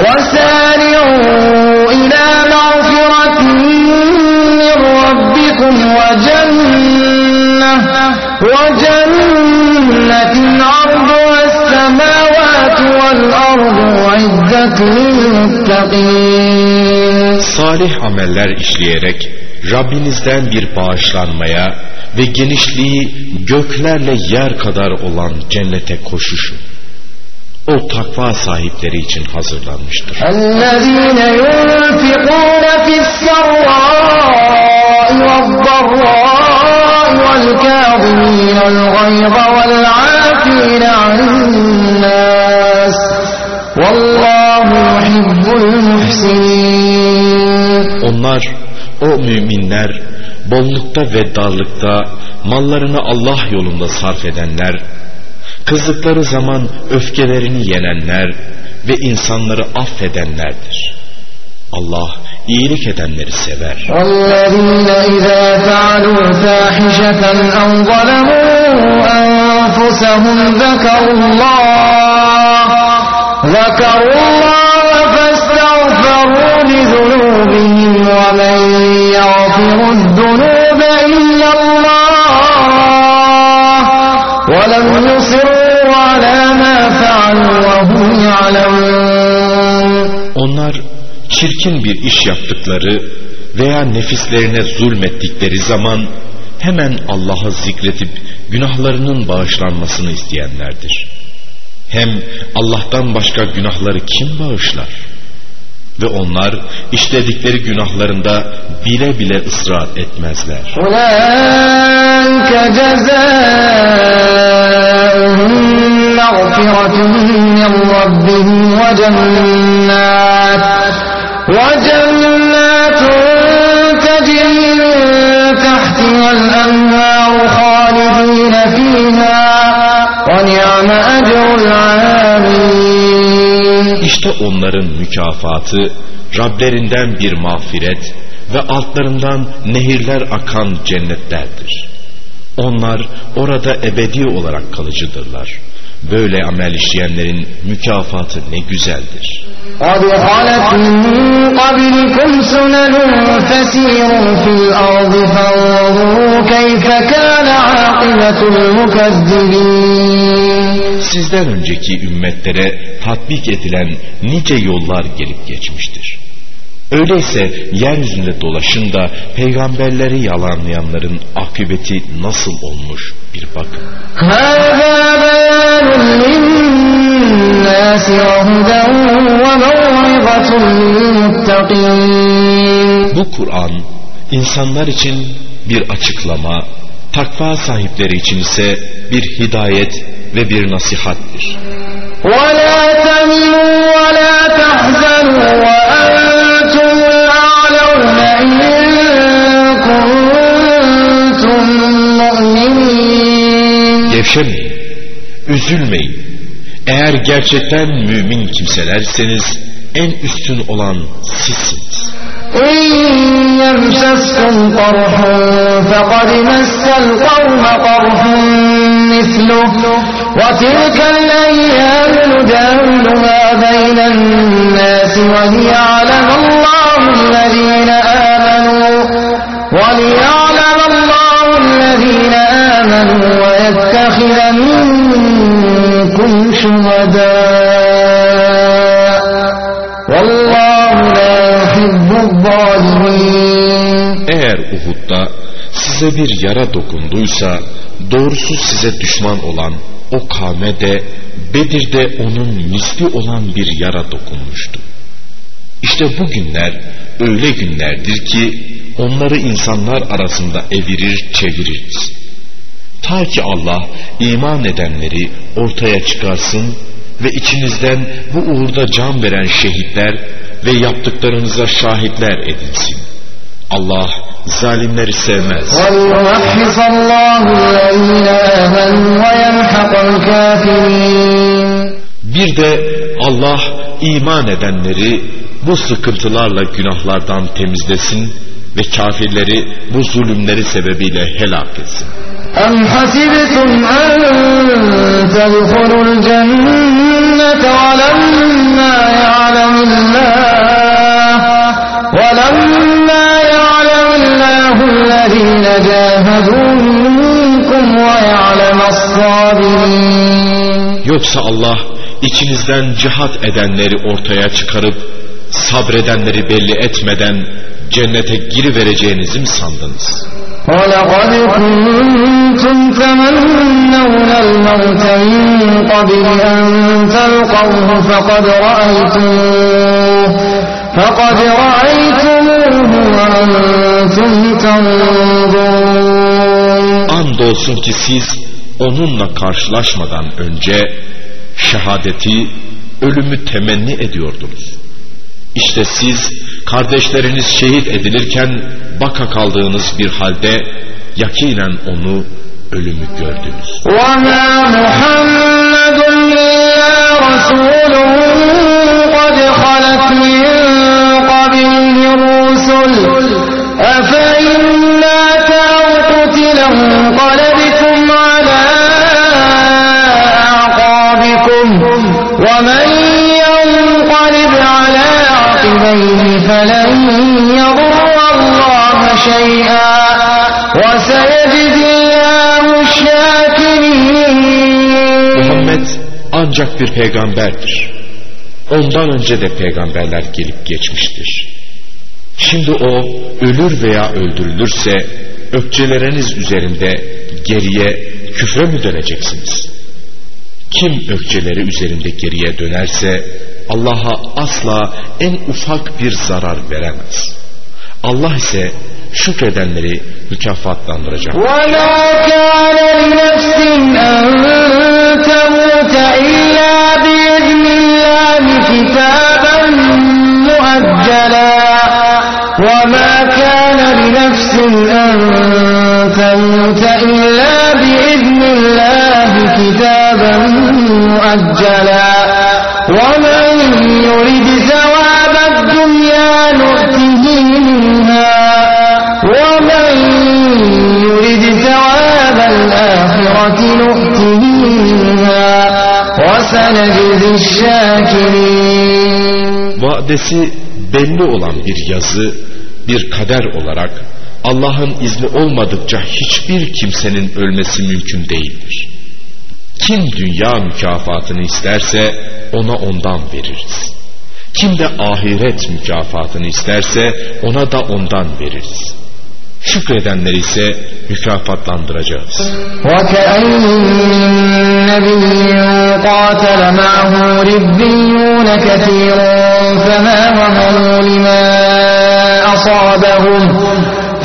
وسارعوا إلى مغفرة من ربكم وجنة وجنة عرضها السماوات والأرض أعدت للمتقين Salih ameller işleyerek Rabbinizden bir bağışlanmaya ve genişliği göklerle yer kadar olan cennete koşuşun. O takva sahipleri için hazırlanmıştır. الذين ينفقون في السراء والضراء والكاظمين الغيظ والعافين عن الناس والله يحب المحسنين Onlar, o müminler, bollukta ve darlıkta mallarını Allah yolunda sarf edenler, kızdıkları zaman öfkelerini yenenler ve insanları affedenlerdir. Allah iyilik edenleri sever. والذين إذا فعلوا فاحشة أو ظلموا أنفسهم ذكروا الله ذكروا الله فاستغفروا لذنوبهم ومن يغفر الذنوب إلا الله Onlar çirkin bir iş yaptıkları veya nefislerine zulmettikleri zaman hemen Allah'ı zikretip günahlarının bağışlanmasını isteyenlerdir. Hem Allah'tan başka günahları kim bağışlar? Ve onlar işledikleri günahlarında bile bile ısrar etmezler. أولئك جزاؤهم مغفرة من ربهم وجنات وجنات تجري من تحتها الأنهار خالدين فيها ونعم أجر العاملين İşte onların mükafatı Rablerinden bir mağfiret ve altlarından nehirler akan cennetlerdir. Onlar orada ebedi olarak kalıcıdırlar. Böyle amel işleyenlerin mükafatı ne güzeldir. قَدْ Sizden önceki ümmetlere tatbik edilen nice yollar gelip geçmiştir. Öyleyse yeryüzünde dolaşın da peygamberleri yalanlayanların akıbeti nasıl olmuş bir bakın. هذا بيان للناس وهدى وموعظة للمتقين Bu Kur'an insanlar için bir açıklama, takva sahipleri için ise bir hidayet ve bir nasihattir. ولا تهنوا ولا تحزنوا Gevşemeyin, üzülmeyin. Eğer gerçekten mümin kimselerseniz en üstün olan sizsiniz. إن يمسسكم قرح فقد مس القوم قرح مثله وتلك الأيام نداولها بين الناس وليعلم الله الذين آمنوا وليعلم الله الذين آمنوا ويتخذ منكم شهداء والله لا يحب الظالمين Eğer Uhud'da size bir yara dokunduysa doğrusu size düşman olan o kavme de Bedir'de onun misli olan bir yara dokunmuştu. İşte bu günler öyle günlerdir ki onları insanlar arasında evirir çeviririz. Ta ki Allah iman edenleri ortaya çıkarsın ve içinizden bu uğurda can veren şehitler ve yaptıklarınıza şahitler edilsin. Allah zalimleri sevmez. Bir de Allah iman edenleri bu sıkıntılarla günahlardan temizlesin ve kafirleri bu zulümleri sebebiyle helak etsin. أَمْ حَسِبْتُمْ أَنْ تَدْخُلُوا الْجَنَّةَ وَلَمَّا يَعْلَمِ اللَّهُ وَلَمَّا يَعْلَمِ اللَّهُ الَّذِينَ جَاهَدُوا مِنْكُمْ Yoksa Allah içinizden cihat edenleri ortaya çıkarıp sabredenleri belli etmeden cennete girivereceğinizi mi sandınız? ولقد كنتم تمنون الموت من قبل أن تلقوه فقد رأيتموه فقد رأيتموه وأنتم تنظرون Andolsun ki siz onunla karşılaşmadan önce şehadeti, ölümü temenni ediyordunuz. İşte siz kardeşleriniz şehit edilirken baka kaldığınız bir halde yakinen onu ölümü gördünüz. وما محمد إلا رسول قد خلت من قبله الرسل أفإن مات أو قتل انقلبتم على أعقابكم ومن ينقلب على عقبيه فلن يضر الله شيئا وسيجزي الله الشاكرين Muhammed ancak bir peygamberdir. Ondan önce de peygamberler gelip geçmiştir. Şimdi o ölür veya öldürülürse ökçeleriniz üzerinde geriye küfre mü döneceksiniz? Kim ökçeleri üzerinde geriye dönerse Allah'a asla en ufak bir zarar veremez. Allah ise şükredenleri mükafatlandıracak. وما كان لنفس أن تموت إلا بإذن الله كتابا مؤجلا وما كان لنفس أن تموت إلا بإذن الله كتابا مؤجلا ومن يرد ثواب الدنيا نؤته منها ومن يرد ثواب الآخرة نؤته منها وسنجزي الشاكرين Vadesi belli olan bir yazı, bir kader olarak Allah'ın izni olmadıkça hiçbir kimsenin ölmesi mümkün değildir. Kim dünya mükafatını isterse ona ondan veririz. Kim de ahiret mükafatını isterse ona da ondan veririz. Şükredenleri ise mükafatlandıracağız. وكأين من نبي قاتل معه ربيون كثير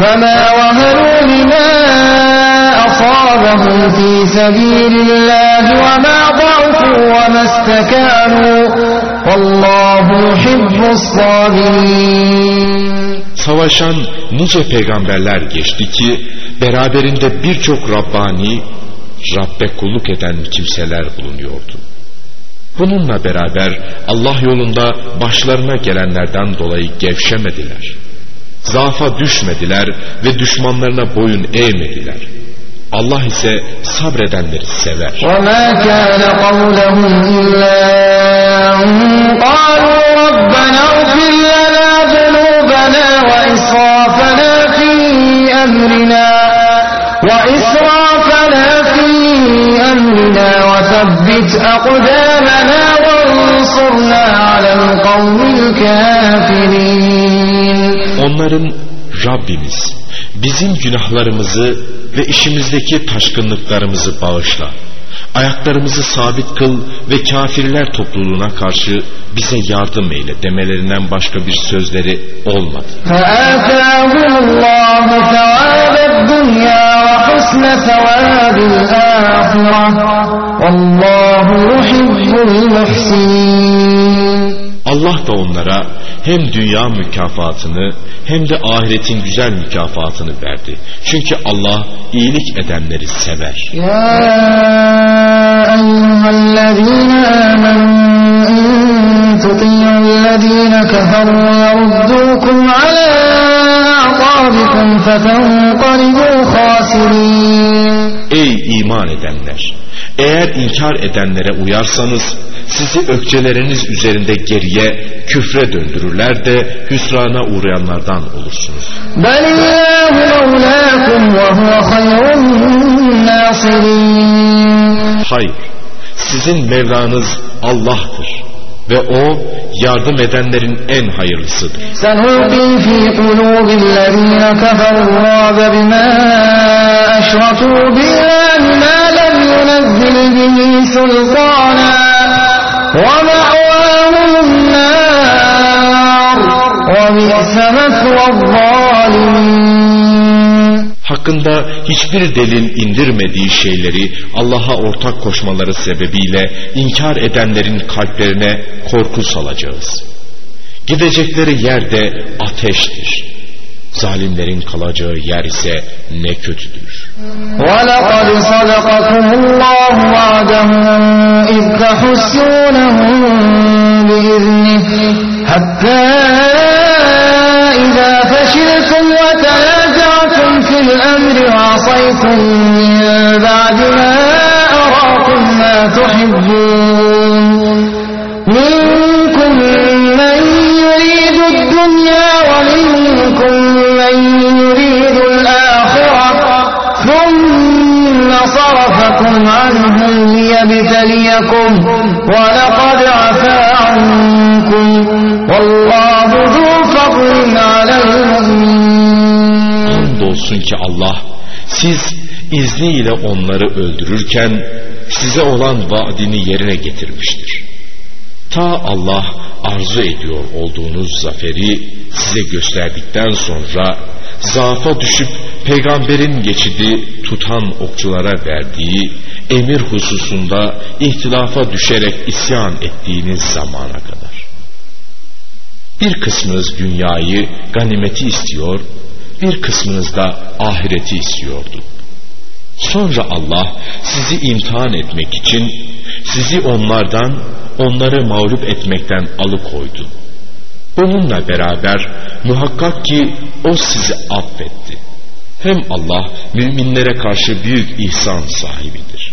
فما وهنوا لما أصابهم فما وهنوا لما أصابهم في سبيل الله وما ضعفوا وما استكانوا والله يحب الصابرين Savaşan nice peygamberler geçti ki beraberinde birçok Rabbani, Rabbe kulluk eden kimseler bulunuyordu. Bununla beraber Allah yolunda başlarına gelenlerden dolayı gevşemediler. Zaafa düşmediler ve düşmanlarına boyun eğmediler. Allah ise sabredenleri sever. وما كان قولهم إلا أن قالوا ربنا اغفر لنا ذنوبنا وإسرافنا في أمرنا وإسرافنا في أمرنا وثبت أقدامنا وانصرنا على القوم الكافرين Onların Rabbimiz bizim günahlarımızı ve işimizdeki taşkınlıklarımızı bağışla. Ayaklarımızı sabit kıl ve kafirler topluluğuna karşı bize yardım eyle demelerinden başka bir sözleri olmadı. فآتاهم الله ثواب الدنيا وحسن ثواب الآخرة والله يحب المحسنين Allah da onlara hem dünya mükafatını hem de ahiretin güzel mükafatını verdi. Çünkü Allah iyilik edenleri sever. Ya eyyühellezine amennun tutiyyellezine keferu yaruddukum ala atabikum fetenqalibu khasirin. Ey iman edenler! Eğer inkar edenlere uyarsanız sizi ökçeleriniz üzerinde geriye küfre döndürürler de hüsrana uğrayanlardan olursunuz. Hayır, sizin Mevlanız Allah'tır ve o yardım edenlerin en hayırlısıdır. Senuqi fi kulubillezine keferu râbe bimâ eşratû billâhi mâ lem yunezzil bihi sultâna ومأواهم النار وبئس مثوى الظالمين hakkında hiçbir delil indirmediği şeyleri Allah'a ortak koşmaları sebebiyle inkar edenlerin kalplerine korku salacağız. Gidecekleri yer de ateştir. Zalimlerin kalacağı yer ise ne kötüdür. وَلَقَدْ صَدَقَكُمُ اللّٰهُ وَعْدَهُ اِذْ تَحُسُّونَهُمْ بِإِذْنِهِ حَتَّى إِذَا فَشِلْتُمْ وَتَنَازَعْتُمْ فِي الْأَمْرِ وَعَصَيْتُمْ مِنْ بَعْدِ مَا أَرَاكُمْ مَا تُحِبُّونَ. Siz izniyle onları öldürürken size olan vaadini yerine getirmiştir. Ta Allah arzu ediyor olduğunuz zaferi size gösterdikten sonra zaafa düşüp peygamberin geçidi tutan okçulara verdiği emir hususunda ihtilafa düşerek isyan ettiğiniz zamana kadar. Bir kısmınız dünyayı, ganimeti istiyor, bir kısmınız da ahireti istiyordu. Sonra Allah sizi imtihan etmek için sizi onlardan, onları mağlup etmekten alıkoydu. Bununla beraber muhakkak ki o sizi affetti. Hem Allah müminlere karşı büyük ihsan sahibidir.